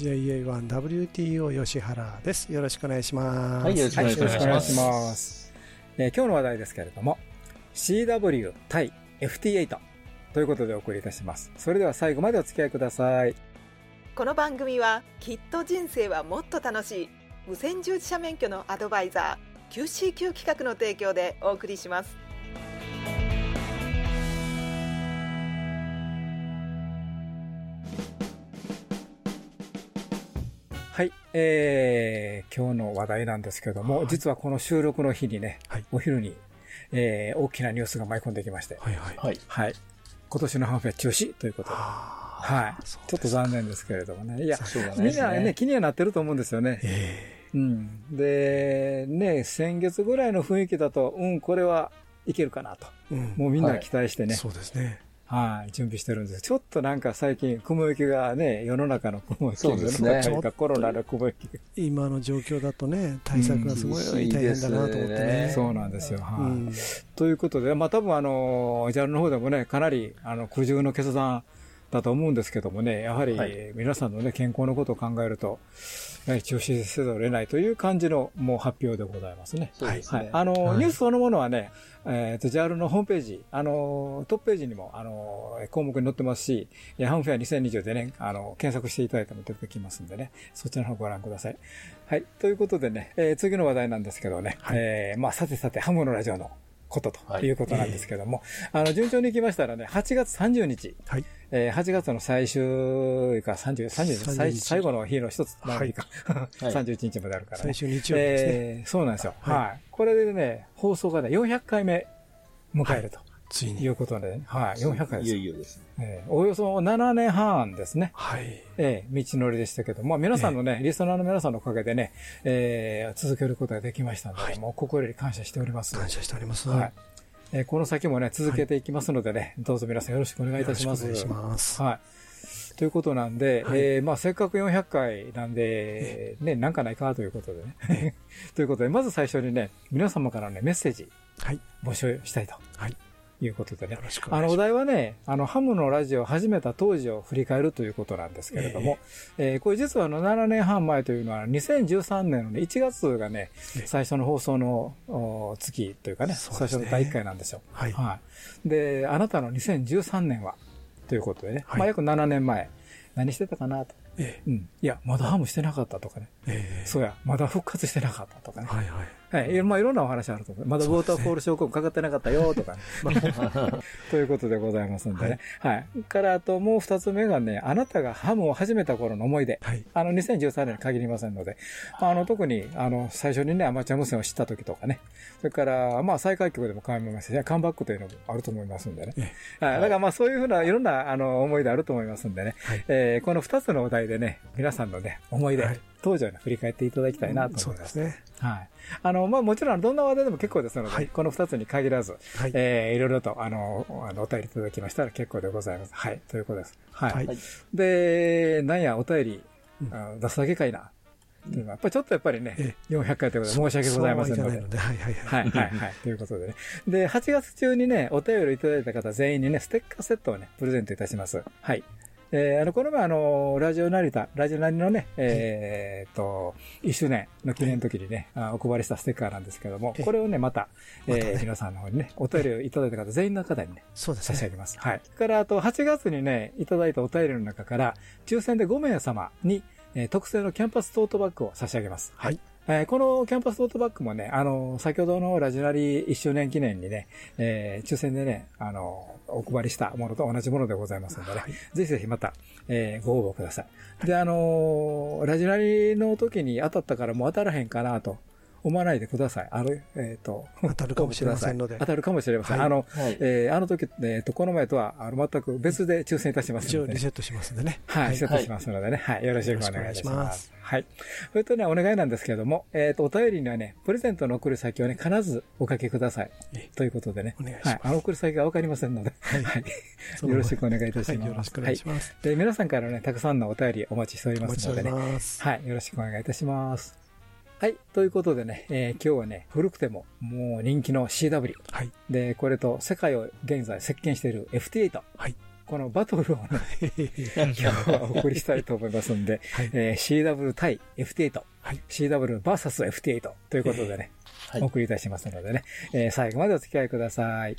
JA1WTO 吉原です。よろしくお願いします。はいよろしくお願いしますよろしくお願いします。えー今日の話題ですけれども、CW 対 FT8 ということでお送りいたします。それでは最後までお付き合いください。この番組はきっと人生はもっと楽しい無線従事者免許のアドバイザー QCQ 企画の提供でお送りしますはい。えー、今日の話題なんですけども、はい実はこの収録の日にね、はいお昼に、えー、大きなニュースが舞い込んできまして、はいはい。はい。はい。今年のハンフェア中止ということで、ははい。ちょっと残念ですけれどもね。いや、しょうがないみんですね。なね、気にはなってると思うんですよね。えうん。で、ね、先月ぐらいの雰囲気だと、うん、これはいけるかなと。えうんもうみんな期待してね、そうですね。はい、準備してるんですちょっとなんか最近、雲行きがね、世の中の雲行きが、そうですねコロナの雲行きが。今の状況だとね、対策がすごいうん大変だなと思っていいですねね。そうなんですよ。はい。うんということで、まあ多分あの、JAL の方でもね、かなり、あの、苦渋の決断だと思うんですけどもね、やはりはい皆さんのね、健康のことを考えると、中止せざるを得ないという感じのもう発表でございますね。はい。あの、はいニュースそのものはね、えっ、と、JAL のホームページ、あの、トップページにも、あの、項目に載ってますし、えハンフェア2020でね、あの、検索していただいても出てきますんでね、そちらの方ご覧ください。はい。ということでね、えー次の話題なんですけどね、はいえーまあ、さてさて、ハムのラジオのこととはいいうことなんですけども、あの、順調に行きましたらね、8月30日、はい。えー8月の最終か30、30日、30最日最後の日の一つ、はいの日か、はい 31日まであるからね。最終日曜日ですね。えーそうなんですよ。はいはい。これでね、放送がね、400回目迎えるとついに。いうことで、はい、400回ですいよ。いよですね。えーおよそ7年半ですね。はい。えー道のりでしたけど、まあ皆さんのね、リスナーの皆さんのおかげでね、えー続けることができましたので、はいもう心より感謝しております。感謝しております。はい。えーこの先もね、続けていきますのでね、どうぞ皆さんよろしくお願いいたします。よろしくお願いします。はい。ということなんで、はいえーまあせっかく400回なんで、ね、なんかないかということでね。ということで、まず最初にね、皆様からのね、メッセージはい。募集したいとはい。いうことでねよ。ろしくおあの、お願いします。題はね、あの、ハムのラジオを始めた当時を振り返るということなんですけれども、えーこれ実はあの、7年半前というのは、2013年の、ね、1月がね、ええ最初の放送のお月というかね、ね最初の第1回なんですよ。はい。はい。で、あなたの2013年はということでね、はいまあ約7年前、何してたかなと。えうん。いや、まだハムしてなかったとかね。え。ええ。そうや、まだ復活してなかったとかね。はいはい。はい。まあいろんなお話あると思う。まだウォーターフォール症候群かかってなかったよとかね。ということでございますんでね。はい。から、あともう二つ目がね、あなたがハムを始めた頃の思い出。はい。あの、2013年に限りませんので、あの、特に、あの、最初にね、アマチュア無線を知った時とかね、それから、まあ、再開局でも考えましたし、カムバックというのもあると思いますんでね。えはい。だからまあ、そういうふうな、いろんな、あの、思い出あると思いますんでね。はいえーこの二つのお題でね、皆さんのね、思い出、はい当時をね、振り返っていただきたいなとそ思います。うですね。はい。あの、まあ、もちろん、どんな話題でも結構ですので、はいこの二つに限らず、はい。えーいろいろと、あの、あのお便りいただきましたら結構でございます。はい。ということです。はい。はいはいで、なんや、お便り、うんあ出すだけかいな。やっぱりちょっとやっぱりねえ、400回ということで申し訳ございませんのではい。はいはいは。はいい、はい、はい。ということでね。で、8月中にね、お便りいただいた方全員にね、ステッカーセットをね、プレゼントいたします。はい。えーあの、この前あの、ラジオ成田、ラジオ成のね、えーっと、1周年の記念の時にね、あお配りしたステッカーなんですけども、ええこれをね、また、えー皆さんの方にね、お便りをいただいた方全員の方にね、そうですね。差し上げます。はい。から、あと、8月にね、いただいたお便りの中から、抽選で5名様に、えー特製のキャンパストートバッグを差し上げます。はい。えーこのキャンパストートバッグもね、あの、先ほどのラジナリ1周年記念にね、えー抽選でね、あの、お配りしたものと同じものでございますのでね、はいぜひぜひまた、えーご応募ください。で、あの、ラジナリの時に当たったからもう当たらへんかなと思わないでください。ある、えっ、と、当たるかもしれませんので当たるかもしれません。はいあの、はい。えーあの時、えっ、と、この前とは、あの、全く別で抽選いたしますのでね、一応リセットしますんでね。はい、セットしますのでね、はい、よろしくお願いします。はい。それとね、お願いなんですけれども、えっ、と、お便りにはね、プレゼントの送り先をね、必ずおかけくださいえ。ということでね。お願いしますはい。あの送り先がわかりませんので、はい。よろしくお願いいたします。はい、よろしくお願いします。で、皆さんからね、たくさんのお便りお待ちしておりますのでね。はい。よろしくお願いいたします。はい。ということでね、えー今日はね、古くてももう人気の CW。はい。で、これと世界を現在席巻している FT8。はい。このバトルをね、今日はお送りしたいと思いますんで、はい。えー CW 対 FT8。はい CW vs FT8 ということでね、はいお送りいたしますのでね、えー最後までお付き合いください。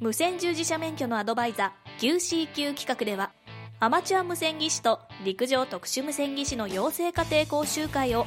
無線従事者免許のアドバイザー QCQ 企画ではアマチュア無線技師と陸上特殊無線技師の養成家庭講習会を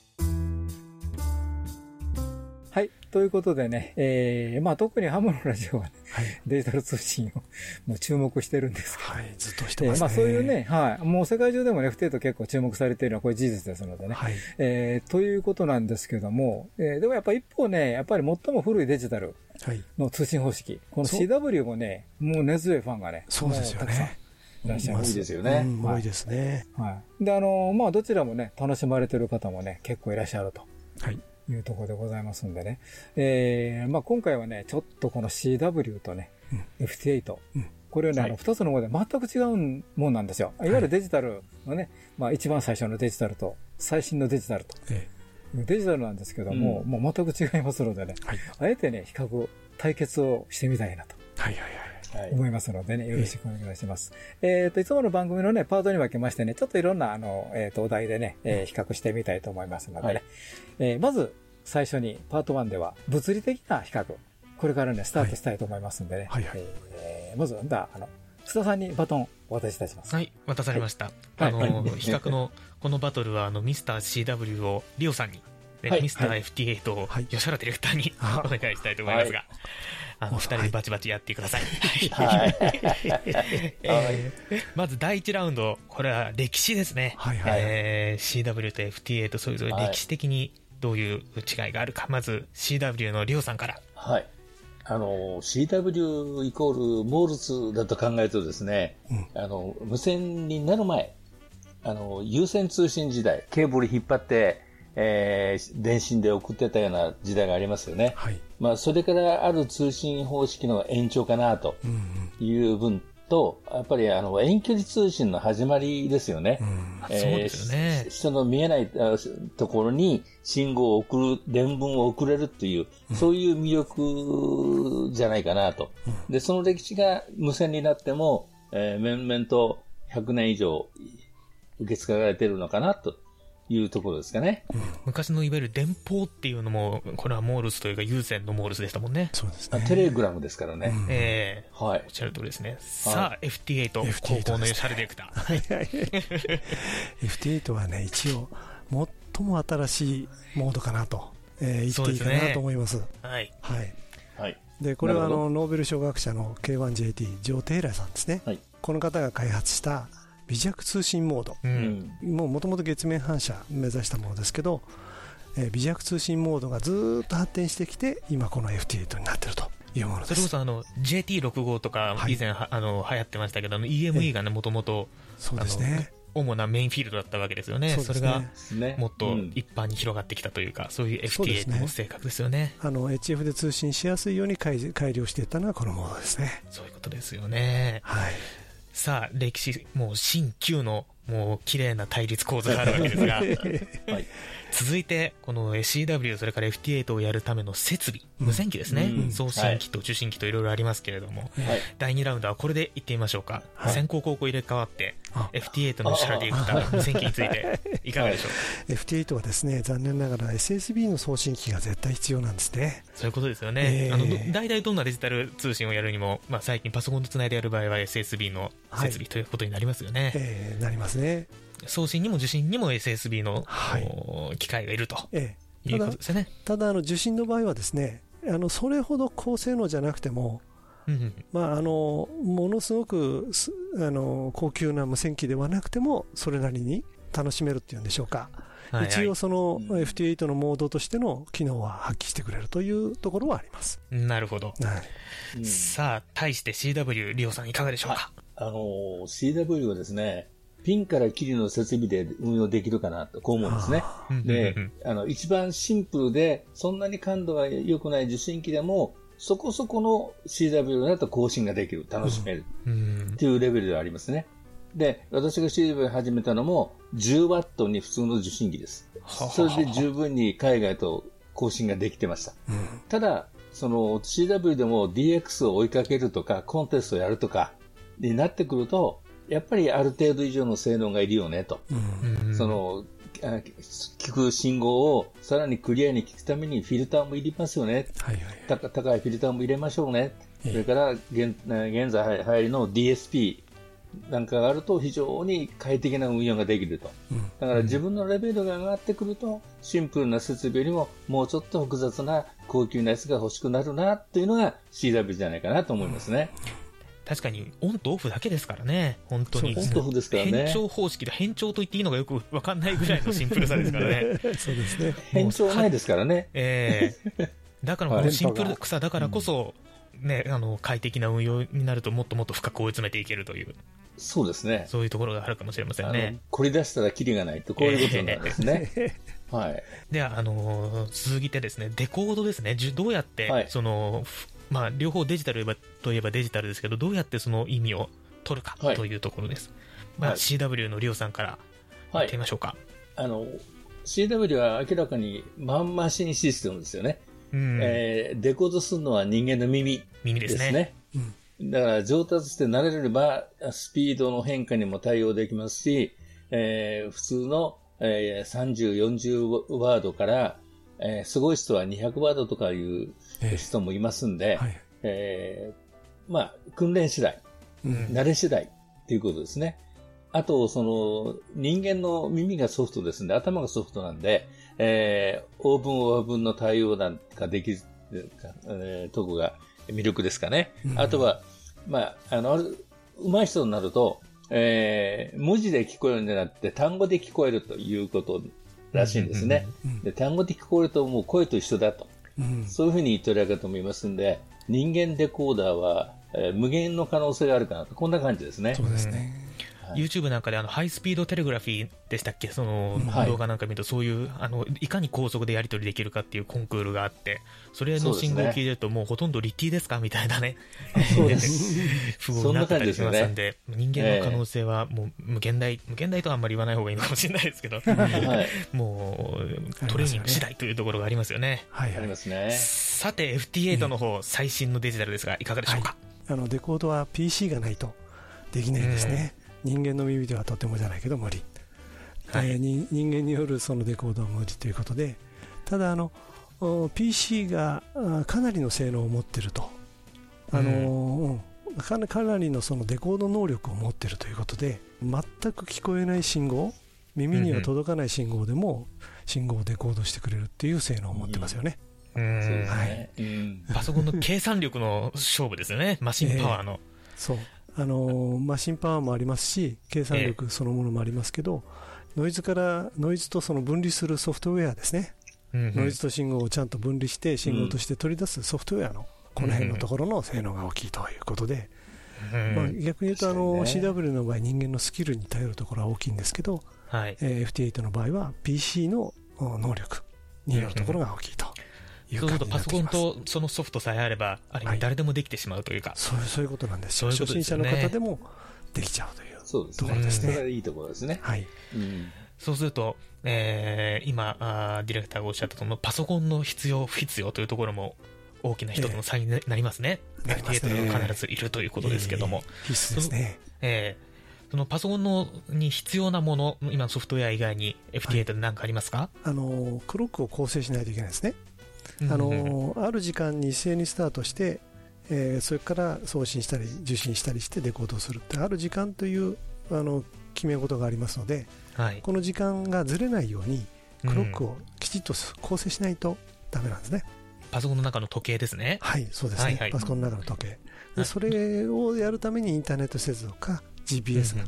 はい。ということでね、えー、まあ特にハムのラジオはね、はい。デジタル通信をもう注目してるんですけど、はい。ずっとしてえーますね。まあそういう。ね、はい。もう世界中でもね、FT と結構注目されているのはこれ事実ですのでね。はい。えー、ということなんですけども、えー、でもやっぱ一方ね、やっぱり最も古いデジタルはい。の通信方式、このそう CW もね、もう根強いファンがね、そうですよもうたくさんね。いらっしゃいます。多いですようね。ん、多いですね。はい。で、あの、まあどちらもね、楽しまれてる方もね、結構いらっしゃると。はい。いうところでございますんでね。えー、まあ今回はね、ちょっとこの CW とね、FT8、うんこれをね、あの、はい二つのもので全く違うもんなんですよ。いわゆるデジタルのね、まあ一番最初のデジタルと、最新のデジタルと。えデジタルなんですけども、うんもう全く違いますのでね、えはい。あえてね、比較、対決をしてみたいなとはいはいはい。はい。思いますのでね、よろしくお願いします。えっ、と、いつもの番組のね、パートに分けましてね、ちょっといろんな、あの、えっ、と、お題でね、えー比較してみたいと思いますのでね。はいえーまず、最初に、パート1では、物理的な比較。これからね、スタートしたいと思いますんでね。はいはいえーまず、じゃあ、あの、須田さんにバトンお渡しいたします。はい、渡されました。はいあの、はい比較の、このバトルは、あの、ミスター CW をリオさんに、ねはいミスターはい FT8 をはい吉原ディレクターにあお願いしたいと思いますが、あの、はい二人でバチバチやってください。はい。えーまず第一ラウンド、これは歴史ですね。はいはいえー CW と FT8 それぞれはい歴史的にどういう違いがあるか、まず CW のリオさんから。はい。あの、CW イコールモールスだと考えるとですね、あの、無線になる前、あの、有線通信時代、ケーブル引っ張って、えー電信で送ってたような時代がありますよね。はい。まあ、それからある通信方式の延長かなとうんうん。いう分と、やっぱりあの、遠距離通信の始まりですよね。うん。そ人の見えないあところに信号を送る、伝聞を送れるっていう、そういう魅力じゃないかなと。で、その歴史が無線になっても、えー面々と100年以上受け継がれてるのかなというところですかね。昔のいわゆる電報っていうのも、これはモールスというか有線のモールスでしたもんね。そうですね。あテレグラムですからね。うんえーはいおっ。しゃる通りですね。さあ、FT8、FT8 高校の吉原ディレクター。はいはい。FT8 はね、一応、最も新しいモードかなと、えー言っていいかなと思います。はい。はい。はい。で、これはあの、ノーベル賞学者の K1JT、ジョー・テイラーさんですね。はいこの方が開発した微弱通信モード。う。うんん。もう元々月面反射目指したものですけど、えー微弱通信モードがずーっと発展してきて、今この FT8 になってるというものです。それこそあの JT65 とかはい以前は、あの流行ってましたけどあの EME がねもともとそうですね。主なメインフィールドだったわけですよねそねそれが。もっとうん一般に広がってきたというか、そういうそうです FT8 ねの性格ですよねあの HF で通信しやすいように改改良していったのがこのモードですね。そういうことですよねはい。さあ歴史もう新旧のもう綺麗な対立構図があるわけですが はい。続いて、この CW、それから FT8 をやるための設備、うん。無線機ですね。うん。送信機と受信機といろいろありますけれども、はい。第2ラウンドはこれで行ってみましょうか。はい。先行後攻入れ替わって、あ。FT8 のシャラディー無線機について、いかがでしょう FT8 はですね残念ながら SSB の送信機が絶対必要なんですね。そういうことですよね。えーあの、ど大体どんなデジタル通信をやるにも、まあ最近パソコンとつないでやる場合は SSB の設備ということになりますよね。えーなりますね送信にも受信にも SSB の、はい。お機械がいるとええ。いうことですよね。ただあの受信の場合はですねあのそれほど高性能じゃなくてもうんうんまあ、あのものすごくすあの高級な無線機ではなくてもそれなりに楽しめるっていうんでしょうか、はいはい。一応そのうん。FT8 のモードとしての機能は発揮してくれるというところはあります、なるほど。はい。うんさあ、対して CW、リオさんいかがでしょうか？あの、CW はですね、ピンからキリの設備で運用できるかなと、こう思うんですね。でうん、あの、一番シンプルで、そんなに感度が良くない受信機でも、そこそこの CW だと更新ができる、楽しめるうんっていうレベルではありますね。で、私が CW を始めたのも、10ワットに普通の受信機です。それで十分に海外と更新ができてました。うんただ、その CW でも DX を追いかけるとか、コンテストをやるとか、になってくると、やっぱりある程度以上の性能がいるよねと。うんうんその、あ聞く信号をさらにクリアに聞くためにフィルターもいりますよね。はいはい高高いフィルターも入れましょうね。ええそれから現現在流行りの DSP なんかがあると非常に快適な運用ができると。うんだから自分のレベルが上がってくると、シンプルな設備よりももうちょっと複雑な高級なやつが欲しくなるなっていうのが CW じゃないかなと思いますね。確かにオンとオフだけですからね、本当に。オンとオフですから変ね。調方式で変調と言っていいのがよくわかんないぐらいのシンプルさですからね。そうですね変調はないですからね。ええだからこはいのシンプルさだからこそ、ね、あの、快適な運用になるともっともっと深く追い詰めていけるという、そうですね。そういうところがあるかもしれませんね。凝り出したらキリがないと、こういうことなんですね。はい。では、あのー続いてですね、デコードですね。じゅどうやって、はいその、ふまあ、両方デジタルといえばデジタルですけど、どうやってその意味を取るかはいというところです。まあ、はい CW のリオさんからはい言ってみ。ましょうか。あの、CW は明らかにマンマシンシステムですよね。うん。えーデコードするのは人間の耳耳ですすね。だから上達して慣れれば、スピードの変化にも対応できますし、えー普通の、えー30、40ワードから、えーすごい人は200ワードとかいうええ人もいますんで、はいえーまあ、訓練次第、うん慣れ次第っていうことですね。あと、その、人間の耳がソフトですんで、頭がソフトなんで、えーオーブンオーブンの対応なんかできる、えーとこが魅力ですかね。うんあとは、まあ、あの、ある上手い人になると、えー文字で聞こえるんじゃなくて、単語で聞こえるということらしいんですね。うんで単語で聞こえるともう声と一緒だと。うん。そういうふうに言ってるかと思いますんで、人間デコーダーは、えー無限の可能性があるかなと、こんな感じですね。そ。うですね、はい YouTube なんかであのハイスピードテレグラフィーでしたっけ？そのはい。動画なんか見るとそういうあのいかに高速でやり取りできるかっていうコンクールがあってそれの信号を聞いてるともうほとんどリッティですか？みたいなね。そうです。符号になってたりしますんで人間の可能性はもう無限大無限大とはあんまり言わない方がいいのかもしれないですけどはい。もうトレーニング次第というところがありますよね。ありますね。さて FT8 の方最新のデジタルですがいかがでしょうか？あのデコードは PC がないとできないんですね、人間の耳ではとてもじゃないけど無理、はい。えーに人間によるそのデコードは無理ということでただあのお PC があかなりの性能を持っていると。あの、うん。かなかなりのそのデコード能力を持っているということで全く聞こえない信号耳には届かない信号でも信号をデコードしてくれるっていう性能を持ってますよね、うそうでん。すね。うん。パソコンの計算力の勝負ですよね。マシンパワーの、そうあのーマシンパワーもありますし計算力そのものもありますけど、ノイズからノイズとその分離するソフトウェアですね、うんうん。ノイズと信号をちゃんと分離して信号として取り出すソフトウェアのこの辺のところの性能が大きいということで、うん。まあ、逆に言うとあの、CW の場合人間のスキルに頼るところは大きいんですけど、はい。えー FT8 の場合は PC のお能力によるところが大きいとそうす感るとパソコンとそのソフトさえあれば、ある意味はい誰でもできてしまうというか、そうそういうことなんですよそういうこと初心者の方でもできちゃうというそうですね。ところですねそれがいいところですね。はいうんそうすると、えー今あーディレクターがおっしゃったそのパソコンの必要、不必要というところも大きな一つの差になりますね。なりますね FT8 が必ずいるということですけども。えー必須ですね。えーそのパソコンのに必要なもの、今のソフトウェア以外に FT8 で何かありますか、あのクロックを構成しないといけないですね。うんあのある時間に一斉にスタートして、えーそれから送信したり受信したりしてデコードをするってある時間というあの決め事がありますのではい。この時間がずれないようにクロックをきちっと構成しないとダメなんですね。パソコンの中の時計ですね。はい、そうですね。はいはいパソコンの中の時計。それをやるためにインターネット接続か GPS が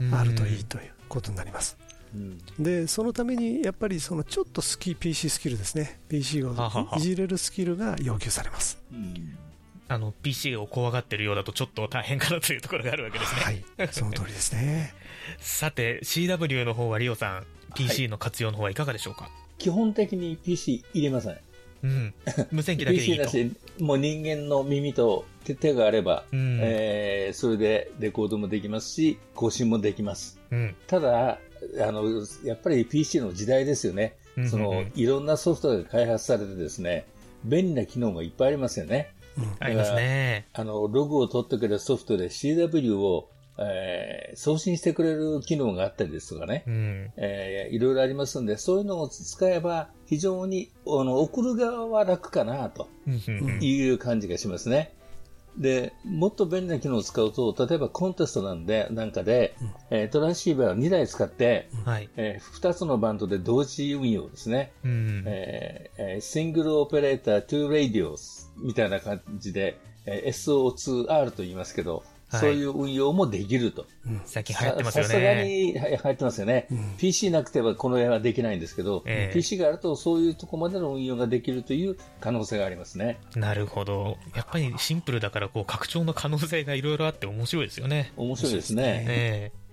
うんあるといいということになります。うんでそのためにやっぱりそのちょっとスキ PC スキルですね PC をはははいじれるスキルが要求されますうんあの、PC を怖がってるようだとちょっと大変かなというところがあるわけですね。はいその通りですね さて、CW の方はリオさん、PC の活用の方はいかがでしょうか、基本的に PC 入れません。うん。無線機だけでい PC いと。なし、もう人間の耳と手手があれば、うん。えーそれでレコードもできますし、更新もできます。うん。ただ、あの、やっぱり PC の時代ですよね。うんその、いろんなソフトが開発されてですね、便利な機能がいっぱいありますよね。ありますね。あの、ログを取ってくれるソフトで CW を、えー送信してくれる機能があったりですとかね。うん。えーいろいろありますんで、そういうのを使えば、非常に、あの、送る側は楽かな、という感じがしますね。で、もっと便利な機能を使うと、例えばコンテストなんで、なんかで、えートランシーバーを2台使って、はい。え2つのバンドで同時運用ですね。うん。えーえーシングルオペレーター2 radios みたいな感じで、えー SO2R と言いますけど、はいそういう運用もできると。最近流行ってますよささすがね。には流行ってますよね。PC なくてはこの絵はできないんですけど、ええ PC があるとそういうとこまでの運用ができるという可能性がありますね。なるほど。やっぱりシンプルだから、こう、拡張の可能性がいろいろあって面白いですよね。面白いですね。ええ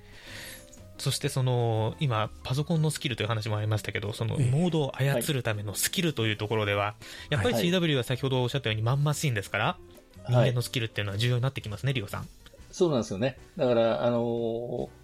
そしてその今、パソコンのスキルという話もありましたけど、そのええモードを操るためのスキルというところでは、やっぱり CW は先ほどおっしゃったようにマンマシーンですから、人はい間のスキルっていうのは重要になってきますね、リオさん。そうなんですよね。だから、あのー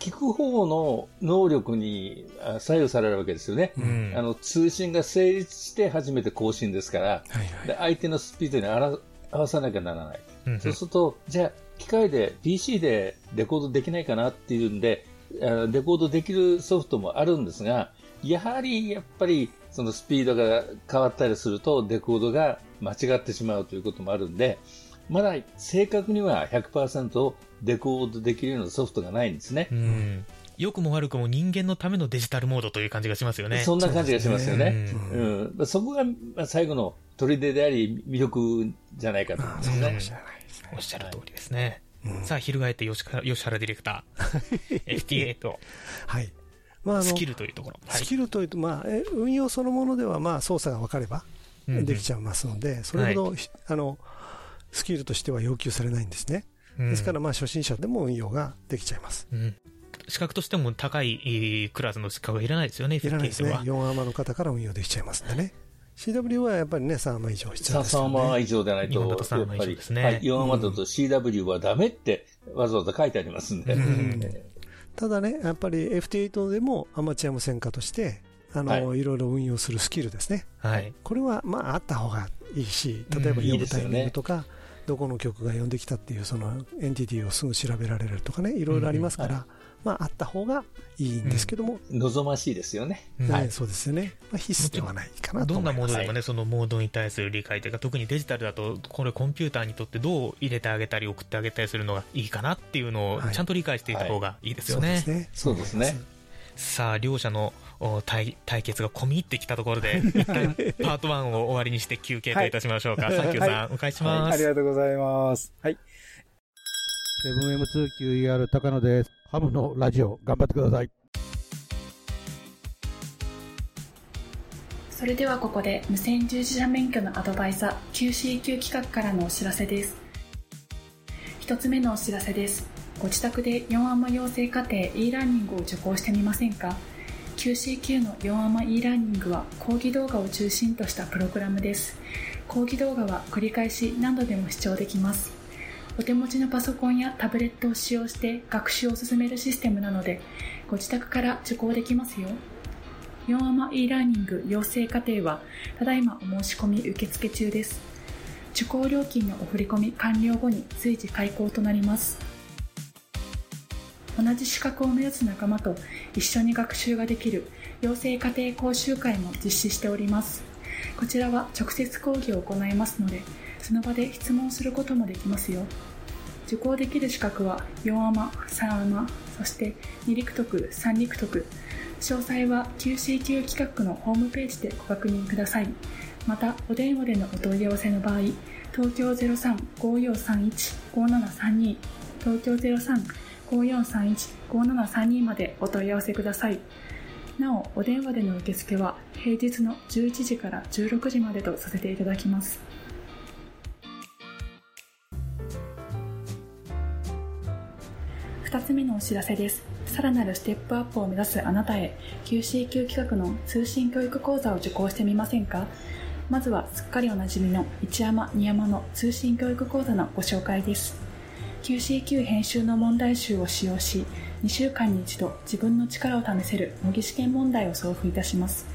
聞く方の能力にあ左右されるわけですよね。うんあの通信が成立して初めて更新ですから、はいはいで相手のスピードにあら合わさなきゃならない。うんそうすると、じゃあ、機械で、PC でレコードできないかなっていうんで、あレコードできるソフトもあるんですが、やはり、やっぱり、そのスピードが変わったりすると、レコードが間違ってしまうということもあるんで、まだ正確には100%デコードできるようなソフトがないんですねう。ん良くも悪くも人間のためのデジタルモードという感じがしますよね。そんな感じがしますよね。ううんんそこがまあ最後の砦であり、魅力じゃないかと思いますねそうかも。しれないですねおっしゃる通りですね。うんさあ、翻って吉原吉原ディレクター。FT8、はいまああのスキルというところ。はいスキルというと、まあ、え運用そのものでは、まあ、操作が分かればうんうんできちゃいますので、それほど、ひあのスキルとしては要求されないんですね。うんですから、まあ、初心者でも運用ができちゃいます。うん資格としても高いえークラスの資格はいらないですよね、いらないですね。FT8 は。4アマの方から運用できちゃいますんでね。CW はやっぱりね、3アマ以上必要です3よマね。以上でないと、今だと3やっぱり、マ以上ですねはい、4アマだと CW はダメってわざわざ書いてありますんで。ただね、やっぱり FT8 でもアマチュア無線化として、あの、、はいろいろ運用するスキルですね。はい。これは、まあ、あった方がいいし、例えばうん呼ぶタイミングとか、どこの曲が呼んできたっていう、そのエンティティをすぐ調べられるとかね、いろいろありますから、まあ、あった方がいいんですけども、ー望ましいですよね。うんはい、そうですよね。まあ、必須ではないかなとどん思います。なモードでもね、そのモードに対する理解というか、特にデジタルだと、これコンピューターにとってどう入れてあげたり送ってあげたりするのがいいかなっていうのをはいちゃんと理解していた方がいいですよね。そうですね。そうですねさあ、両者のお対対決が込み入ってきたところで、一旦パート1を終わりにして休憩といたしましょうか。はいサンキューさん、お返しします。ありがとうございます。はい。7M2QER 高野です。ハムのラジオ頑張ってください。それではここで無線従事者免許のアドバイザー QCQ 企画からのお知らせです一つ目のお知らせですご自宅で4アマ養成課程 e ラーニングを受講してみませんか？QCQ の4アマ e ラーニングは講義動画を中心としたプログラムです講義動画は繰り返し何度でも視聴できますお手持ちのパソコンやタブレットを使用して学習を進めるシステムなのでご自宅から受講できますよ。4アマ e ラーニング養成課程は、ただいまお申し込み受付中です。受講料金のお振込完了後に随時開講となります。同じ資格を目指す仲間と一緒に学習ができる養成家庭講習会も実施しております。こちらは直接講義を行いますので、その場で質問することもできますよ。受講できる資格は4アマ、3アマ、そして2陸徳、3陸徳。詳細は QCQ 企画のホームページでご確認ください。また、お電話でのお問い合わせの場合、東京03-5431-5732、東京03 03-5431-5732までお問い合わせください。なお、お電話での受付は平日の11時から16時までとさせていただきます。2つ目のお知らせです。さらなるステップアップを目指すあなたへ QCQ 企画の通信教育講座を受講してみませんか？まずはすっかりおなじみの一山二山の通信教育講座のご紹介です QCQ 編集の問題集を使用し2週間に一度自分の力を試せる模擬試験問題を送付いたします。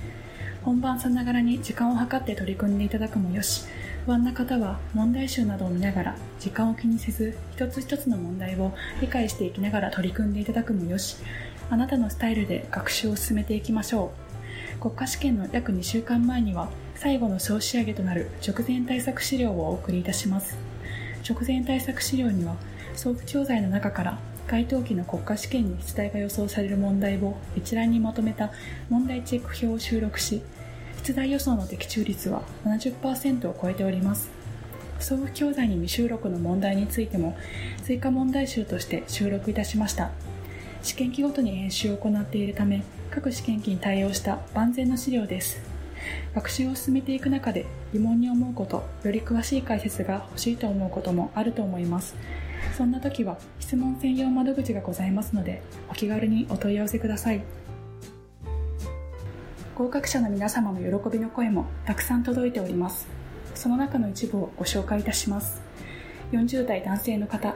本番さながらに時間を計って取り組んでいただくもよし不安な方は問題集などを見ながら時間を気にせず一つ一つの問題を理解していきながら取り組んでいただくもよしあなたのスタイルで学習を進めていきましょう。国家試験の約2週間前には最後の総仕上げとなる直前対策資料をお送りいたします。直前対策資料には送付教材の中から該当期の国家試験に出題が予想される問題を一覧にまとめた問題チェック表を収録し出題予想の的中率は70%を超えております。送付教材に未収録の問題についても追加問題集として収録いたしました。試験期ごとに演習を行っているため各試験期に対応した万全の資料です。学習を進めていく中で疑問に思うことより詳しい解説が欲しいと思うこともあると思います。そんな時は質問専用窓口がございますのでお気軽にお問い合わせください。合格者の皆様の喜びの声もたくさん届いております。その中の一部をご紹介いたします。40代男性の方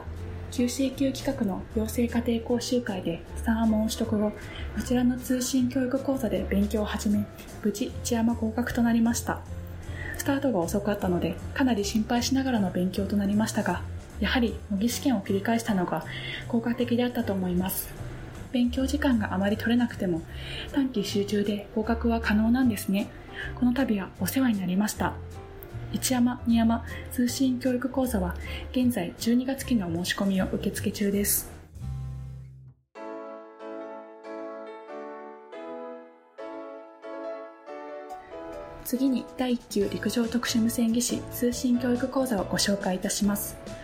QCQ 企画の養成家庭講習会で3アモン取得後こちらの通信教育講座で勉強を始め無事一山合格となりました。スタートが遅かったのでかなり心配しながらの勉強となりましたがやはり模擬試験を繰り返したのが効果的であったと思います。勉強時間があまり取れなくても短期集中で合格は可能なんですね。この度はお世話になりました。一山二山通信教育講座は現在12月期の申し込みを受付中です。次に第1級陸上特殊無線技師通信教育講座をご紹介いたします。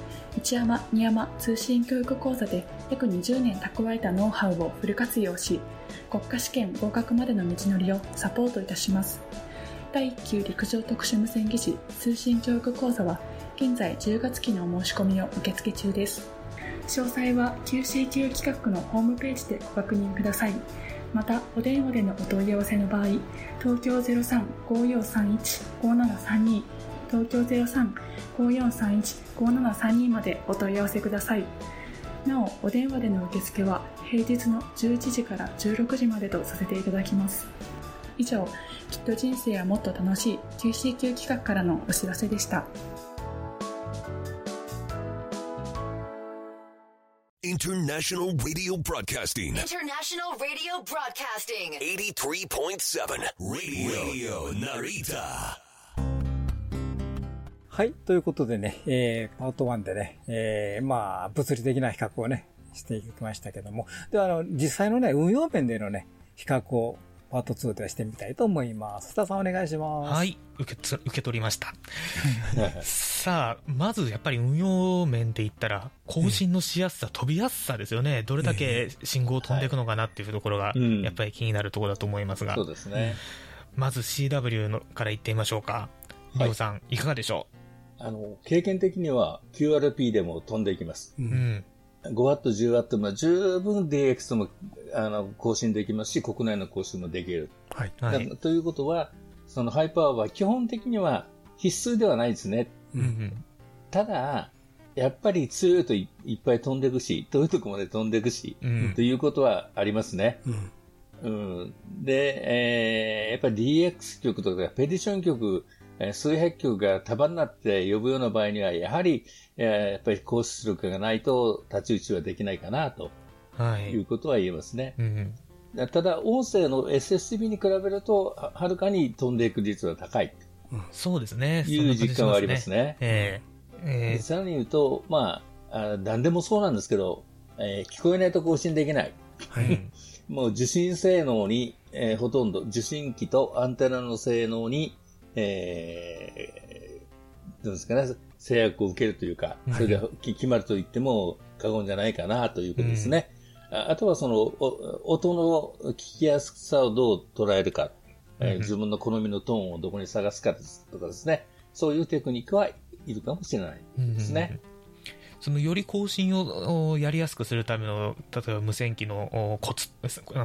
一山二山通信教育講座で約20年蓄えたノウハウをフル活用し国家試験合格までの道のりをサポートいたします。第1級陸上特殊無線技師通信教育講座は現在10月期のお申し込みを受付中です。詳細は QCQ 企画のホームページでご確認ください。またお電話でのお問い合わせの場合東京03-5431-5732東京ゼロ三五四三一五七三二までお問い合わせください。なお、お電話での受付は平日の十一時から十六時までとさせていただきます。以上、きっと人生はもっと楽しい QCQ 企画からのお知らせでした。インターナショナルビデオブ Radio Broadcasting. International Radio Broadcasting. 83.7 Radio はい。ということでね、えー、パート1でね、えー、まあ、物理的な比較をね、していきましたけども。では、あの、実際のね、運用面でのね、比較をパート2ではしてみたいと思います。スタさんお願いします。はい。受けつ、受け取りました。さあ、まずやっぱり運用面で言ったら、更新のしやすさ、飛びやすさですよね。どれだけ信号を飛んでいくのかなっていうところが、やっぱり気になるところだと思いますが。そうですね。まず CW のから言ってみましょうか。りょうさん、いかがでしょあの、経験的には QRP でも飛んでいきます。ううん。5W、10W も十分 DX もあの更新できますし、国内の更新もできる。はい。はいだということは、そのハイパワーは基本的には必須ではないですね。うんうん。ただ、やっぱり強いといいっぱい飛んでいくし、遠いとこまで飛んでいくし、うんということはありますね。うん。うん、で、えーやっぱり DX 曲とかペディション曲、えー数百曲が束になって呼ぶような場合には、やはり、えーやっぱり高出力がないと太刀打ちはできないかなとはいい。うことは言えますね。うん。ただ、音声の SSB に比べると、ははるかに飛んでいく率は高いそうですね。という実感はありますね。ね。ええさらに言うと、まあ、あ何でもそうなんですけど、えー聞こえないと更新できない。えうんもう受信性能に、えーほとんど受信機とアンテナの性能に、えー、どうですかね、制約を受けるというか、それでき決まると言っても過言じゃないかなということですね。ああとはそのお音の聞きやすさをどう捉えるか、えーうん自分の好みのトーンをどこに探すかですとかですね、そういうテクニックはいるかもしれないですね。そのより更新をおやりやすくするための、例えば無線機のおコツ、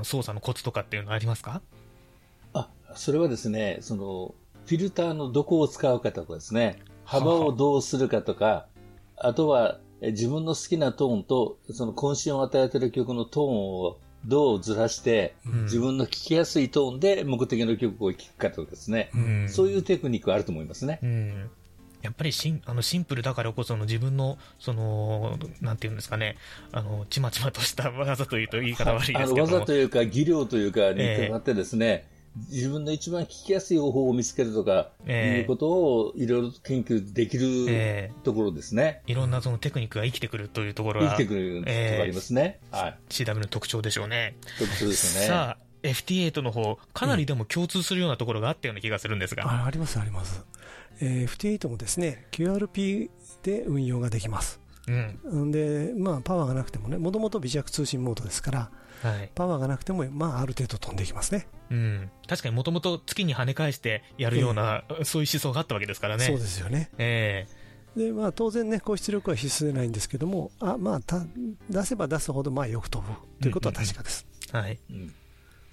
操作のコツとかっていうのはありますか？あ、それはですね、その、フィルターのどこを使うかとかですね、幅をどうするかとか、あとはえ自分の好きなトーンと、その渾身を与えている曲のトーンをどうずらして、うん。自分の聴きやすいトーンで目的の曲を聴くかとかですね、うん。そういうテクニックはあると思いますね。うん。やっぱりシンあのシンプルだからこその自分の、その、なんていうんですかね、あの、ちまちまとした技というと言い方悪いですけども。技というか技量というかにええ。伺ってですね、自分の一番聞きやすい方法を見つけるとか、ええいうことをいろいろと研究できるえところですね。いろんなそのテクニックが生きてくるというところが、生きてくるところがありますね。はい。CW の特徴でしょうね。特徴ですよね。さあ、FT8 の方、かなりでも共通するようなところがあったような気がするんですが。あありますあります、えー FT8 もですね QRP で運用ができますうん。んでまあパワーがなくてもねもともと微弱通信モードですからはい。パワーがなくてもまあある程度飛んでいきますねうん。確かにもともと月に跳ね返してやるような、そういう思想があったわけですからね。そうですよねえでまあ当然ね高出力は必須でないんですけどもあまあた出せば出すほどまあよく飛ぶということは確かです、えはい。うん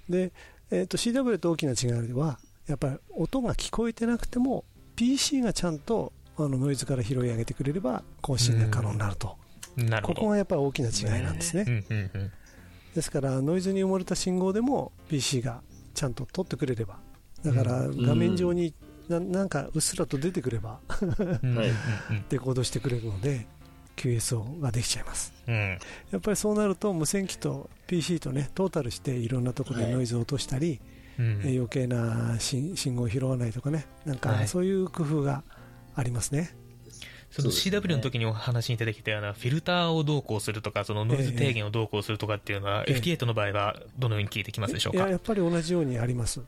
で、えー、と CW と大きな違いはやっぱり音が聞こえてなくても PC がちゃんとあのノイズから拾い上げてくれれば更新が可能になると、なるほど。ここがやっぱり大きな違いなんですねうんうんうん。ですからノイズに埋もれた信号でも PC がちゃんと取ってくれれば。だから画面上にななんかうっすらと出てくれば デコードしてくれるので QSO ができちゃいます。うん。うん。やっぱりそうなると無線機と PC とねトータルしていろんなところでノイズを落としたり、うん。えー余計な信信号を拾わないとかね。なんはい。かそういう工夫がありますね、その CW の時にお話に出てきたようなフィルターをどうこうするとか、そのノイズ低減をどうこうするとかっていうのは、ええ。FT8 の場合はどのように聞いてきますでしょうか？いややっぱり同じようにあります。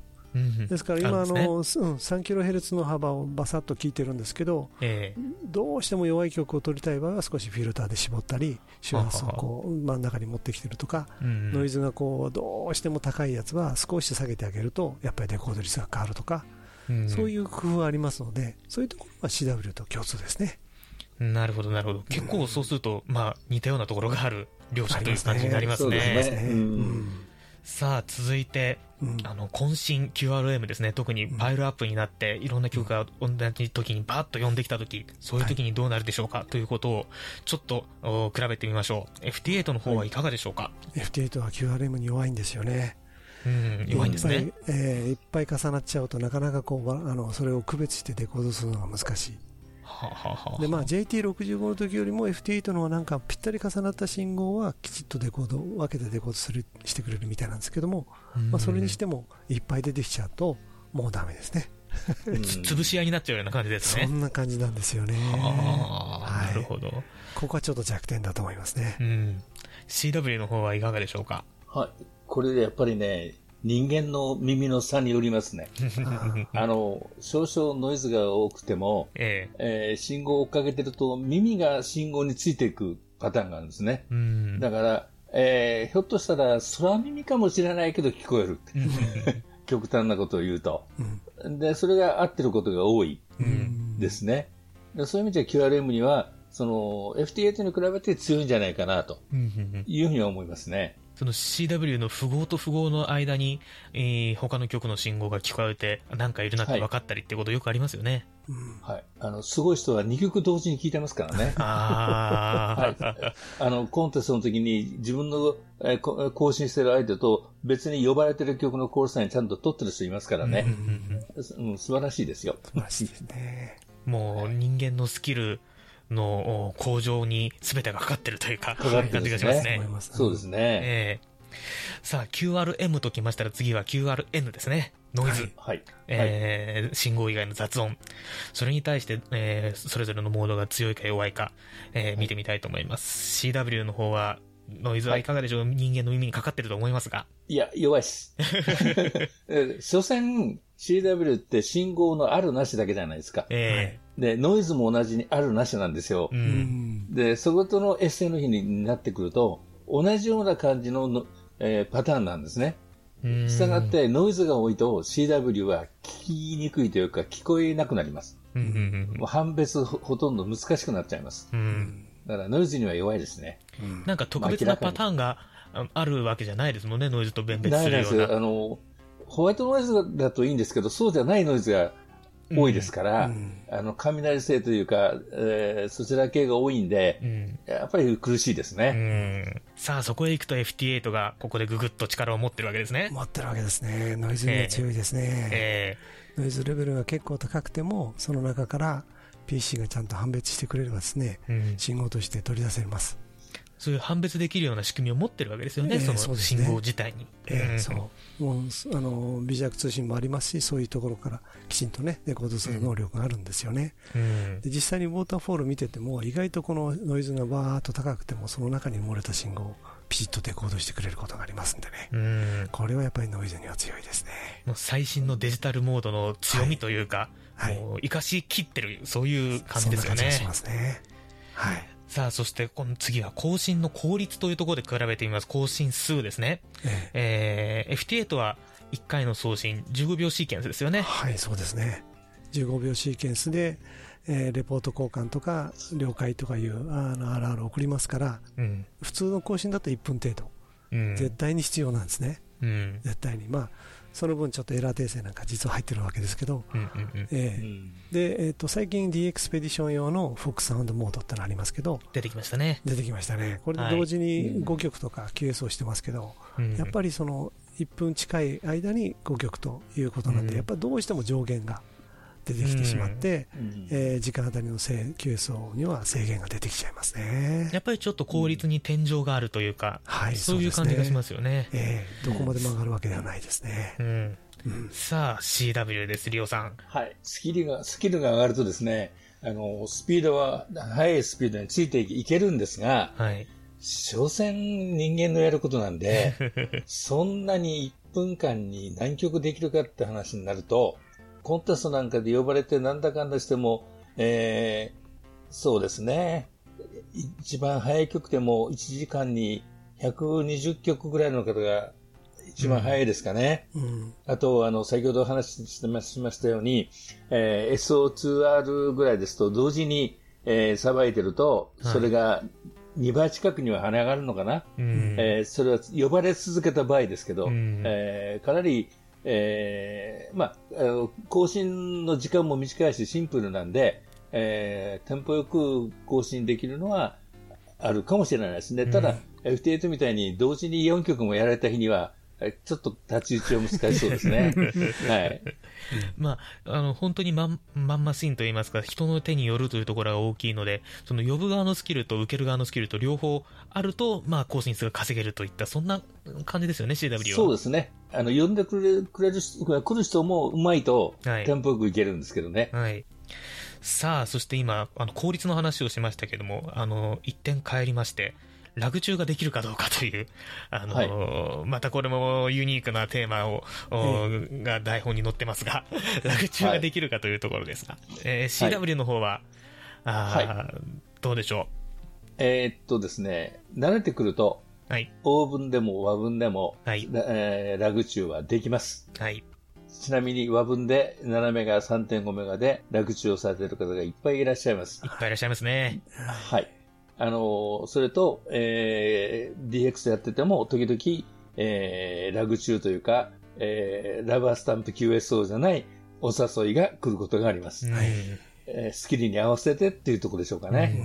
ですから今あの、うん、3kHz の幅をバサッと聞いてるんですけどええ。どうしても弱い曲を取りたい場合は少しフィルターで絞ったり周波数をこう真ん中に持ってきてるとかうんノイズがこうどうしても高いやつは少し下げてあげるとやっぱりデコード率が変わるとか、うんそういう工夫がありますのでそういうところは CW と共通ですねなるほど、なるほど。結構そうすると、まあ、似たようなところがある両者という感じになりますね。ですね。ねうんさあ、続いて、うんあの、渾身 QRM ですね。特にパイルアップになって、いろんな曲が同じ時にバーッと呼んできた時、そういう時にどうなるでしょうか、ということを、ちょっとお比べてみましょう。FT8 の方はいかがでしょうか、FT8 は QRM に弱いんですよねうん、弱いんですね。いっぱい,、えーいっぱい重なっちゃうとなかなかこうわあのそれを区別してデコードするのが難しいでまあ JT65 の時よりも FT8 の方がなんかぴったり重なった信号はきちっとデコード分けてデコードするしてくれるみたいなんですけども、まあ、それにしてもいっぱい出てきちゃうともうダメですね潰し合いになっちゃうような感じですそね。んな感じなんですよねああ、はいなるほど。ここはちょっと弱点だと思いますねうん。CW の方はいかがでしょうか？はい。これでやっぱりね、人間の耳の差によりますね。あの、少々ノイズが多くても、ええー信号を追っかけてると耳が信号についていくパターンがあるんですね。だから、えーひょっとしたら空耳かもしれないけど聞こえる。極端なことを言うと。で、それが合ってることが多いですね。でそういう意味では QRM には、その FT8 に比べて強いんじゃないかなというふうに思いますね。その CW の符号と符号の間に、えー、他の曲の信号が聞こえて、なんかいるなって分かったりってことよくありますよね。はい。あの、すごい人は2曲同時に聴いてますからね。ああ、はい。あの、コンテストの時に自分の、えーこ更新してる相手と別に呼ばれてる曲のコールサインちゃんと取ってる人いますからね。うん、素晴らしいですよ。素晴らしいですね。もう人間のスキルのお向上に全てがかかってるというか、かかってる感じがしますね。そうですね。ええさあ、QRM ときましたら次は QRN ですね。ノイズ。はい。えー信号以外の雑音。それに対して、えーそれぞれのモードが強いか弱いか、えー見てみたいと思います。CW の方は、ノイズはいかがでしょう、人間の耳にかかってると思いますが。いや、弱いっす。え所詮 CW って信号のあるなしだけじゃないですか。えで、ノイズも同じにあるなしなんですよ。うんで、そことのエッセイの日になってくると、同じような感じのの、えーパターンなんですね。うんしたがって、ノイズが多いと CW は聞きにくいというか、聞こえなくなります。うんうんもう判別ほほとんど難しくなっちゃいます。うんうんだからノイズには弱いですね。なんか特別なパターンがああるわけじゃないですもんね、ノイズと弁別ないです。するような。あの、ホワイトノイズだといいんですけど、そうじゃないノイズが多いですから、あの、雷性というか、えーそちら系が多いんで、うんやっぱり苦しいですね。うんさあ、そこへ行くと FT8 がここでぐぐっと力を持ってるわけですね。持ってるわけですね。ノイズには強いですね。えノイズレベルが結構高くても、その中から PC がちゃんと判別してくれればですね、うん信号として取り出せます。そういう判別できるような仕組みを持ってるわけですよね、ええその信号自体に。んええそう。もう、すあの、微弱通信もありますし、そういうところからきちんとね、レコードする能力があるんですよね。うんで実際にウォーターフォール見てても、意外とこのノイズがバーっと高くても、その中に漏れた信号をピシッとデコードしてくれることがありますんでね。うんこれはやっぱりノイズには強いですね。最新のデジタルモードの強みというか、もう生かしきってる、そういう感じですよね。そんな感じがしますね。はい。さあ、そして、この次は更新の効率というところで比べてみます。更新数ですね。えー FT8 は1回の送信15秒シーケンスですよね。はい、そうですね。15秒シーケンスで、えーレポート交換とか、了解とかいうあの RR を送りますから、うん。普通の更新だと1分程度、うん絶対に必要なんですね。うん。絶対に。まあ、その分ちょっとエラー訂正なんか実は入ってるわけですけど、で、えっと最近 D エクスペディション用のフォックサウンドモードってのありますけど、出てきましたね。出てきましたね。これで同時に5曲とか QS をしてますけど、うんやっぱりその1分近い間に5曲ということなんで、うんやっぱりどうしても上限が出てきてしまって、うんえー時間あたりの制 QSO には制限が出てきちゃいますね。やっぱりちょっと効率に天井があるというか、はいそういう感じがしますよね。ええどこまで曲がるわけではないですね。うん。さあ、CW です、リオさん。はい。スキルが、スキルが上がるとですね、あの、スピードは、速いスピードについていけるんですが、はい。所詮人間のやることなんで、そんなに1分間に何曲できるかって話になると、コンテストなんかで呼ばれてなんだかんだしても、えー、そうですね。一番早い曲でも1時間に120曲ぐらいの方が一番早いですかね。うんあと、あの、先ほど話してましましたように、えー SO2R ぐらいですと、同時に、えーさばいてると、はいそれが2倍近くには跳ね上がるのかな。うんえーそれは呼ばれ続けた場合ですけど、うんえーかなり、えーまあ、更新の時間も短いし、シンプルなんで、えーテンポよく更新できるのはあるかもしれないですね。ただ、FT8 みたいに同時に4曲もやられた日には、えちょっと立ち打ちは難しそうですね。はい。まあ、あの、本当にまん、まんまシーンといいますか、人の手によるというところが大きいので、その呼ぶ側のスキルと受ける側のスキルと両方あると、まあ、更新数が稼げるといった、そんな感じですよね、CW は。そうですね。あの、呼んでくれくれる人、来る人もうまいと、はいテンポよくいけるんですけどね。はい。さあ、そして今、あの、効率の話をしましたけども、あの、一点帰りまして、ラグ中ができるかどうかという、あの、またこれもユニークなテーマを、おが台本に載ってますが、ラグ中ができるかというところですが、えー CW の方は、あーどうでしょえーっとですね、慣れてくると、はい。オーブンでも和文でも、はいラえーラグチューはできます。はい。ちなみに和文で7メガ、3.5メガで楽中をされている方がいっぱいいらっしゃいます。いっぱいいらっしゃいますね。はい。あの、それと、えー、DX やってても、時々、えー、ラグ中というか、えー、ラバースタンプ QSO じゃないお誘いが来ることがあります。えースキルに合わせてっていうところでしょうかね。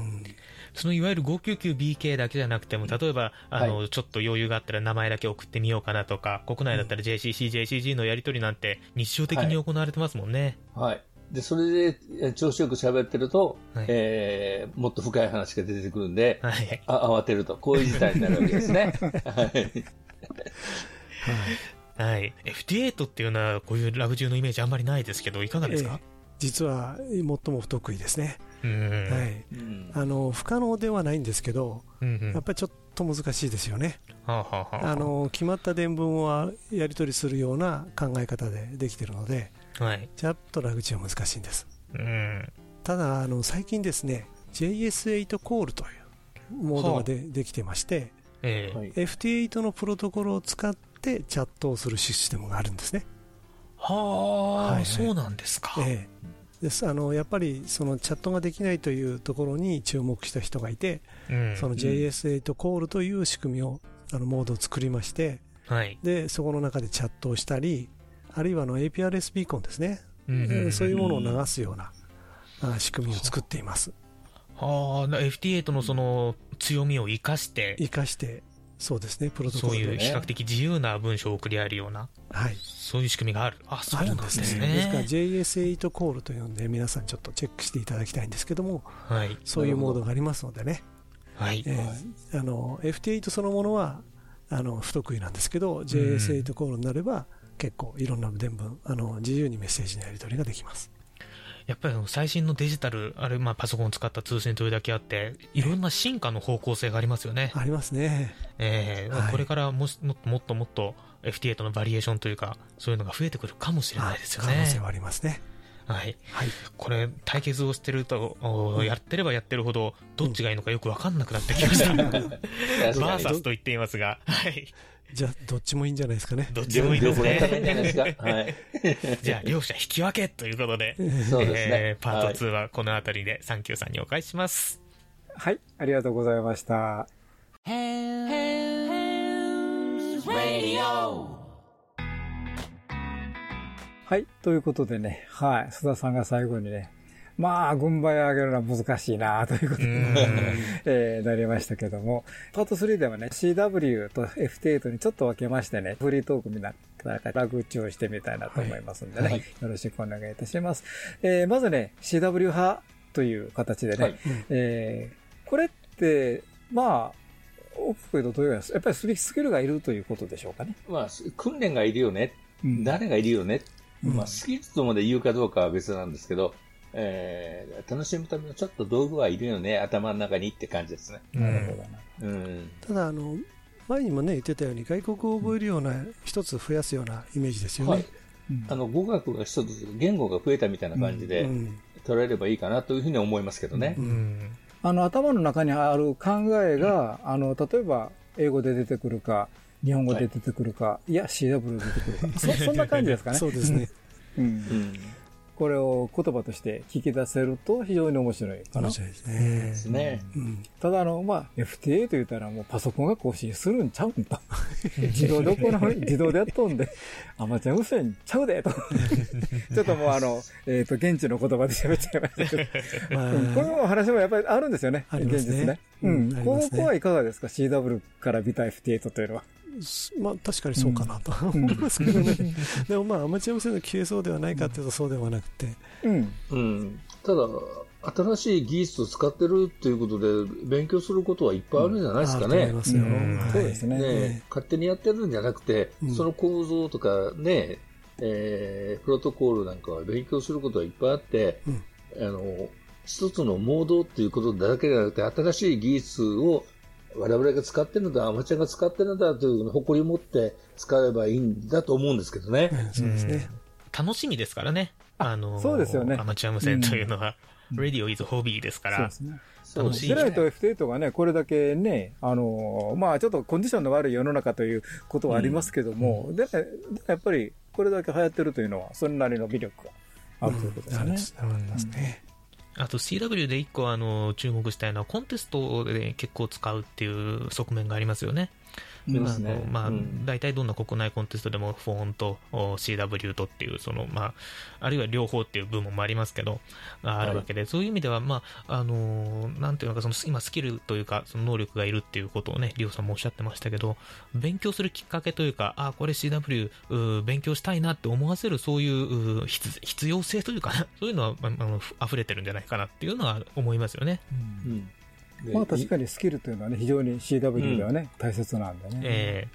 そのいわゆる 599BK だけじゃなくても、例えば、あの、ちょっと余裕があったら名前だけ送ってみようかなとか、国内だったら JCC、JCG のやり取りなんて日常的に行われてますもんね。はい。で、それで、えー調子よく喋ってると、えーもっと深い話が出てくるんで、あ慌てると、こういう事態になるわけですね。はい。はい。FT8 っていうのは、こういうラグ中のイメージあんまりないですけど、いかがですか、ええ実は最も不得意ですね。うんはい。あの、不可能ではないんですけど、うんうんやっぱりちょっと難しいですよね。はあはあはああの、決まった伝聞はやり取りするような考え方でできているので、はい。ちょっとラグチは難しいんです。うん。ただ、あの、最近ですね、JS8 コールというモードがで,、できてまして、ええ FT8 のプロトコルを使ってチャットをするシステムがあるんですね。はあ、はいはいそうなんですか。ええですあのやっぱりそのチャットができないというところに注目した人がいて、うんその JS8 コールという仕組みをあのモードを作りまして、はい。でそこの中でチャットをしたりあるいはあの APRS ビーコンですね、そういうものを流すようなあ仕組みを作っています。はあ、な FT8 のその強みを生かして、生かしてそうですねプロトコそうルでいう比較的自由な文章を送り合えるような、はい、そういう仕組みがある。あ、そうなんですですね。から JS8 コールというので皆さんちょっとチェックしていただきたいんですけども、はい。そういうモードがありますのでね、はい。えーあの FT8 そのものはあの不得意なんですけど JS8 コールになれば結構いろんな伝聞あの自由にメッセージのやり取りができますやっぱり最新のデジタル、あれ、まあパソコンを使った通信というだけあって、いろんな進化の方向性がありますよね。ありますねええはいこれからもしもっともっともっと FT8 のバリエーションというか、そういうのが増えてくるかもしれないですよね。可能性はありますねはい。これ、対決をしてると、おやってればやってるほど、どっちがいいのかよくわかんなくなってきました。バーサスと言っていますが、はい。じゃあどっちもいいんじゃないですかね。どっちもいいですね。はい。じゃあ、両者引き分けということで、そうですね。えーパート2はこの辺りでサンキューさんにお返しします。はい、ありがとうございました。はい、ということでね、はい、須田さんが最後にね、まあ、軍配を上げるのは難しいなということで、えーなりましたけども、パート3ではね、CW と FT8 にちょっと分けましてね、フリートークみんな、ラグチをしてみたいなと思いますんでね、はいよろしくお願いいたします。えーまずね、CW 派という形でね、はいえーこれって、まあ、大きく言うとどういうやっぱりスキスキルがいるということでしょうかね。まあ、訓練がいるよね。誰がいるよね。まあ、スキルとまで言うかどうかは別なんですけど、えー楽しむためのちょっと道具はいるよね。頭の中にって感じですね。なるほどな。うん。ただあの前にもね言ってたように外国語を覚えるような一つ増やすようなイメージですよね、はい。あの、語学が一つ、言語が増えたみたいな感じで、捉えればいいかなというふうに思いますけどね。あの、頭の中にある考えが、あの、例えば、英語で出てくるか、日本語で出てくるか、い、や、CW で出てくるか。そ、そんな感じですかね。そうですね。うん。これを言葉として聞き出せると非常に面白いかな。面白いですねですね。ただ、あの、まあ、FTA と言ったらもうパソコンが更新するんちゃうんと。自動で行う、自動でやっとんで、アマチュア無線ちゃうで、と。ちょっともうあの、えっ、と、現地の言葉で喋っちゃいましたけど。この話もやっぱりあるんですよね。現実ね。ううんん。こありますねこはいかがですか ?CW からビタ FT8 というのは。まあ確かにそうかなと。思いますけどね、でもまあアマチュア無線の消えそうではないかというとそうではなくて、うん。うん。ただ、新しい技術を使ってるっていうことで、勉強することはいっぱいあるんじゃないですかね。うすよ。ん。はい。そうですね。ね勝手にやってるんじゃなくて、うん。その構造とかね、えープロトコールなんかは勉強することはいっぱいあって、あの、一つのモードっていうことだけじゃなくて、新しい技術を我々が使ってるんだ、アマチュアが使ってるんだという誇りを持って使えばいいんだと思うんですけどね。そうですね。楽しみですからね。あのーそうですよねアマチュア無線というのは、Radio is hobby ですから。そうですね。楽しいセライと F8 がね、これだけね、あのーまあちょっとコンディションの悪い世の中ということはありますけども、ででやっぱりこれだけ流行ってるというのは、それなりの魅力があるということですね。なるほどね。あと CW で一個あの注目したいのはコンテストで結構使うっていう側面がありますよね。いますね。まあうん。大体どんな国内コンテストでもフォンとお CW とっていうその、まあ、あるいは両方っていう部門もありますけどああるわけで、そういう意味では、まああのーなんていうのかその今スキルというかその能力がいるっていうことをねリオさんもおっしゃってましたけど勉強するきっかけというかあこれ CW 勉強したいなって思わせるそういうう必必要性というかなそういうのは、まあ、あの溢れてるんじゃないかなっていうのは思いますよね。うん。でまあ確かにスキルというのはね、非常に CW ではね、大切なんでね。え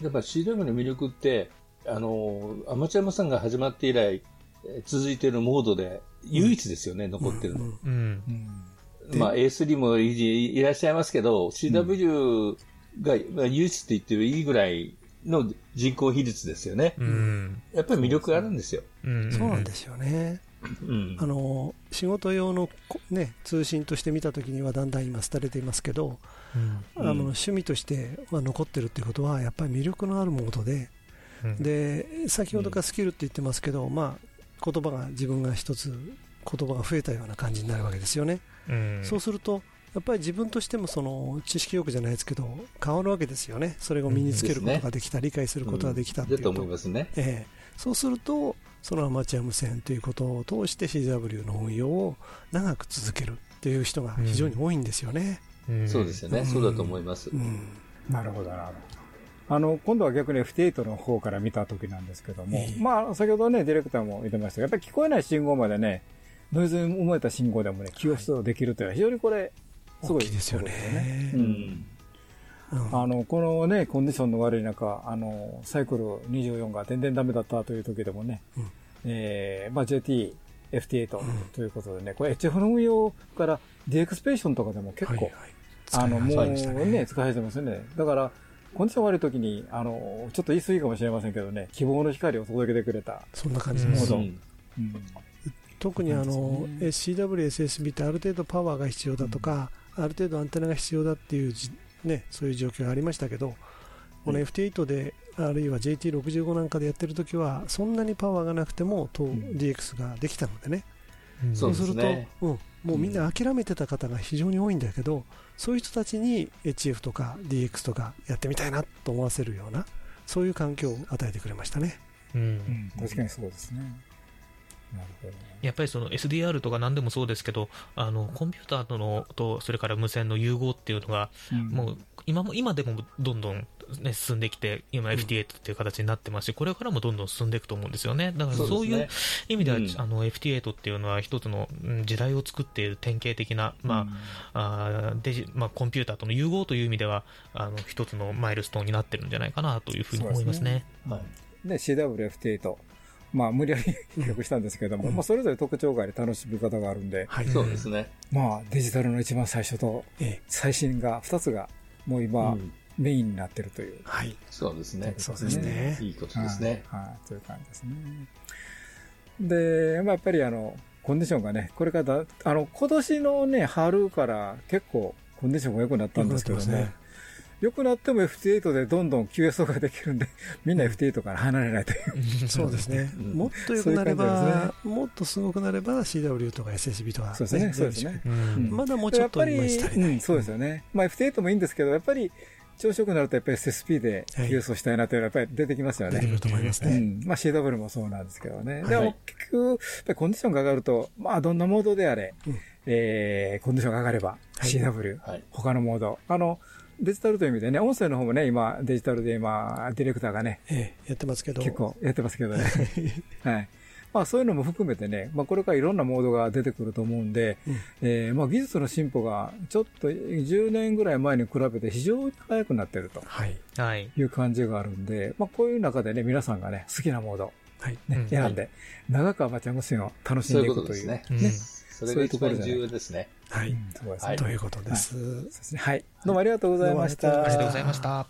うん。やっぱ CW の魅力って、あの、アマチュア無線が始まって以来、えー続いているモードで唯一ですよね、残ってるの。うん。まあ A3 もいいらっしゃいますけど、CW が、まあ、唯一って言ってもいいぐらいの人口比率ですよね。うん。やっぱり魅力があるんですよ。うん。そうなんですよね。うん。あの仕事用のこ、ね、通信として見たときにはだんだん今廃れていますけど、あの趣味として、まあ、残ってるっていうことはやっぱり魅力のあるモードで、うん。で先ほどからスキルって言ってますけど、まあ、言葉が自分が一つ言葉が増えたような感じになるわけですよね、うん。そうするとやっぱり自分としてもその知識欲じゃないですけど変わるわけですよね。それを身につけることができた、理解することができたっていうと。だと思いますね。ええ、そうするとそのアマチュア無線ということを通して CW の運用を長く続けるっていう人が非常に多いんですよね。うんそうですよね。うんそうだと思います。うんなるほど、なるほど。あの、今度は逆に FT8 の方から見た時なんですけども、ええまあ、先ほどね、ディレクターも言ってましたが、やっぱり聞こえない信号までね、ノイズに思えた信号でもね、気を出動できるというのは非常にこれ、すごい大きいですよねううんん。うん。あの、このね、コンディションの悪い中、あの、サイクル24が全然ダメだったという時でもね、うん。えーまあ JT、FT8 ということでね、これ HF の運用から DX ペーションとかでも結構、はいはいあの、もうね、使い始めますよね。だから、コンディション悪い時に、あの、ちょっと言い過ぎかもしれませんけどね、希望の光を届けてくれた。そんな感じです、うんうん。うん。特にあのそうです CW、SSB ってある程度パワーが必要だとか、ある程度アンテナが必要だっていうじ、ね、そういう状況がありましたけど、この FT8 で、あるいは JT65 なんかでやってるときは、そんなにパワーがなくても、とん。DX ができたのでね、そうそうすると、うん、もうみんな諦めてた方が非常に多いんだけど、そういう人たちに HF とか DX とかやってみたいなと思わせるような、そういう環境を与えてくれましたね。うん。うん。確かにそうですね。やっぱりその SDR とか何でもそうですけど、あのコンピューターとのと、それから無線の融合っていうのが、うんもう今も今でもどんどん、ね、進んできて、今、FT8 っていう形になってますし、これからもどんどん進んでいくと思うんですよね。だからそういう意味では、うんあの FT8 っていうのは一つのうん時代を作っている典型的な、まああーデジまあ、コンピューターとの融合という意味では、あの一つのマイルストーンになってるんじゃないかなというふうに思いますね。はい。で、CW、FT8。まあ、無理やり比較したんですけども、まあ、それぞれ特徴があり楽しみ方があるんで、はい。そうですね。まあ、デジタルの一番最初とええ最新が、二つが、もう今、うんメインになってるという。はい。そうですね。そうですね。いいことですね。はい、はい、という感じですね。で、まあ、やっぱりあの、コンディションがね、これからだ、あの、今年のね、春から結構コンディションが良くなったんですけども、良くなってますね良くなっても FT8 でどんどん QSO ができるんで、みんな FT8 から離れないという。そうですね。うんもっと良くなれば、もっとすごくなれば CW とか SSB とか、そうですね、そうですね。うんまだもうちょっと今足りない。うん、そうですよね。まあ FT8 もいいんですけど、やっぱり調子良くなるとやっぱり SSP ではい QSO したいなというのはやっぱり出てきますよね。出てくると思いますね。うん。まあ CW もそうなんですけどね。はいでも結局、やっぱりコンディションが上がると、まあどんなモードであれ、うんえー、コンディションが上がればはい CW、はい。他のモード。あの、デジタルという意味でね、音声の方もね、今デジタルで今、ディレクターがね、ええ、やってますけど。結構やってますけどね。はい。まあそういうのも含めてね、まあこれからいろんなモードが出てくると思うんで、うんえーまあ技術の進歩がちょっと10年ぐらい前に比べて非常に早くなってるとはい。はい。いう感じがあるんで、まあこういう中でね、皆さんがね、好きなモード、はい。ねうん選んで、長くアマチュア無線を楽しんそういうでいくという。ことですね。うんそれが一番重要ですね。はい。ということです。はい。どうもありがとうございました。ありがとうございました。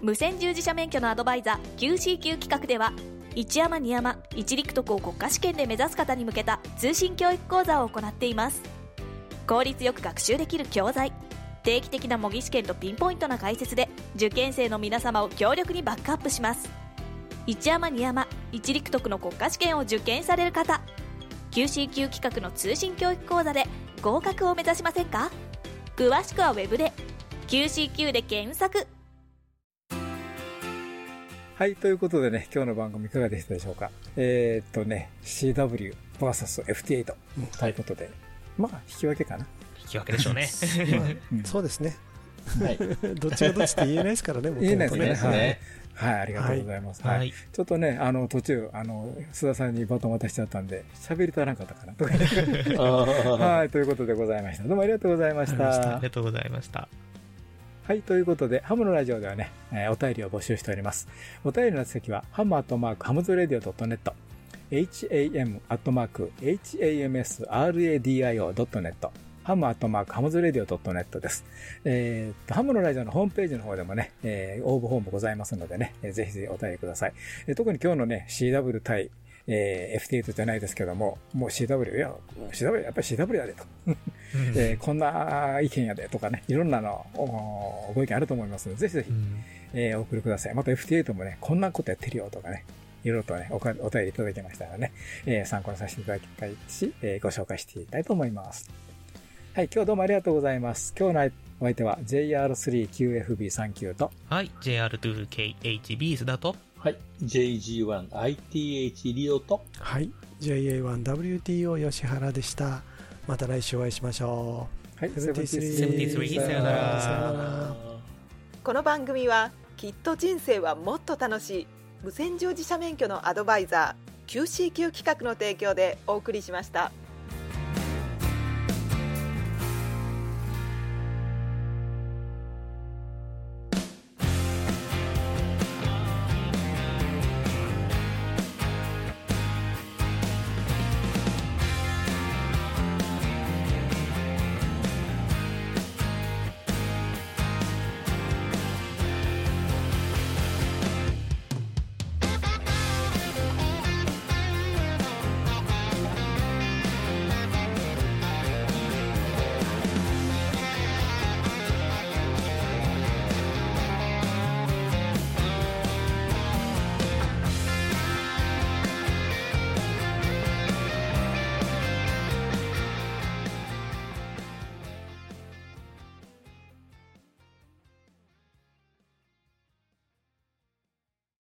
無線従事者免許のアドバイザー QCQ 企画では一山二山一陸徳を国家試験で目指す方に向けた通信教育講座を行っています効率よく学習できる教材定期的な模擬試験とピンポイントな解説で受験生の皆様を強力にバックアップします一山二山一陸徳の国家試験を受験される方 QCQ 企画の通信教育講座で合格を目指しませんか？詳しくはウェブで QCQ で検索はい、ということでね、今日の番組いかがでしたでしょうか？えー、っとね、CW vs FT8 ということで、まあ、引き分けかな。引き分けでしょうね。まあそうですね。はい。どっちがどっちって言えないですからね、もともと言えないですね。ですねはい。はい、ありがとうございます。はい。はいちょっとね、あの、途中、あの、須田さんにバトン渡しちゃったんで、喋り足らんかったかな？とか。はい、ということでございました。どうもありがとうございましあたり。がとうございました。はい、ということで、ハムのラジオではね、えーお便りを募集しております。お便りの先は、ハムアットマーク、ハムズラディオ .net、ham アットマーク、hamsradio.net、ハムアットマーク、ハムズラディオ .net です。えーハムのラジオのホームページの方でもね、えー応募フォームございますのでね、えーぜひぜひお便りください。えー特に今日のね、CW 対、えー FT8 じゃないですけども、もう CW、いや、CW、やっぱり CW やでと。えーこんな意見やでとかね、いろんなのおご意見あると思いますので、ぜひぜひ、えーお送りください。また FT8 もね、こんなことやってるよとかね、いろいろとね、おかお便りいただきましたらね、えー参考にさせていただきたいし、えーご紹介していきたいと思います。はい、今日どうもありがとうございます。今日のお相手は JR3QFB39 と、はい、JR2KHB 須田と、はい。JG1ITH リオと、はい。JA1WTO 吉原でした。また来週お会いしましょう。はい、73さよならさよなら。この番組はきっと人生はもっと楽しい無線乗自社免許のアドバイザー QCQ 企画の提供でお送りしました。